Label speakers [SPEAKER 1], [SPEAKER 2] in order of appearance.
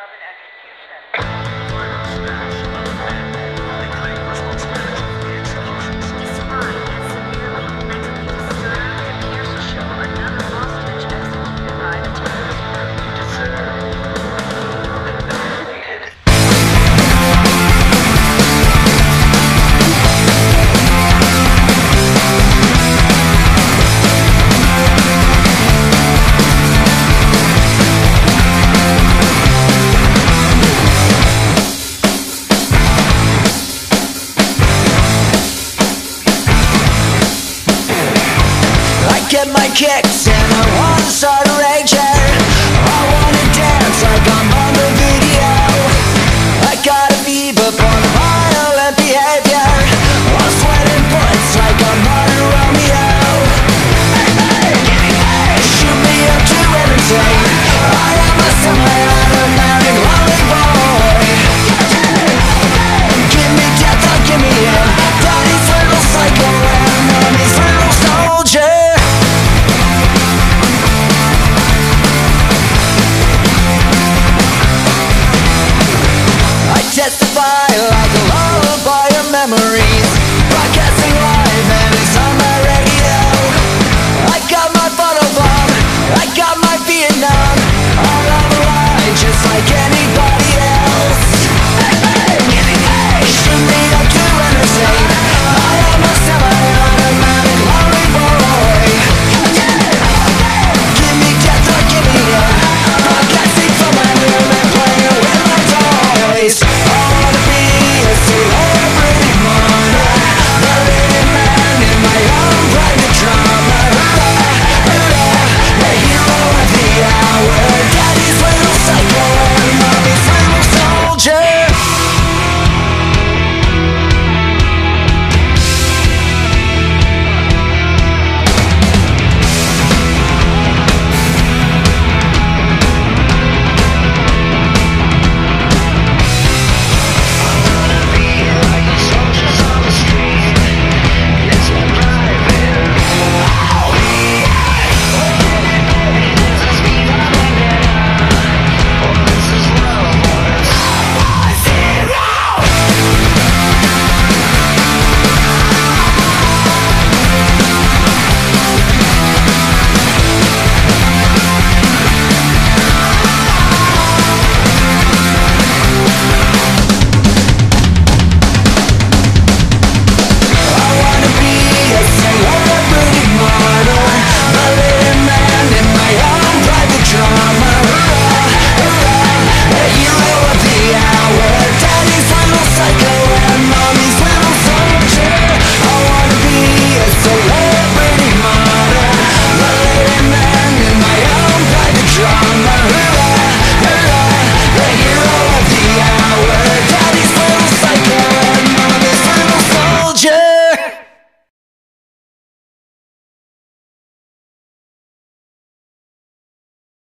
[SPEAKER 1] of an
[SPEAKER 2] get my kicks. Justify like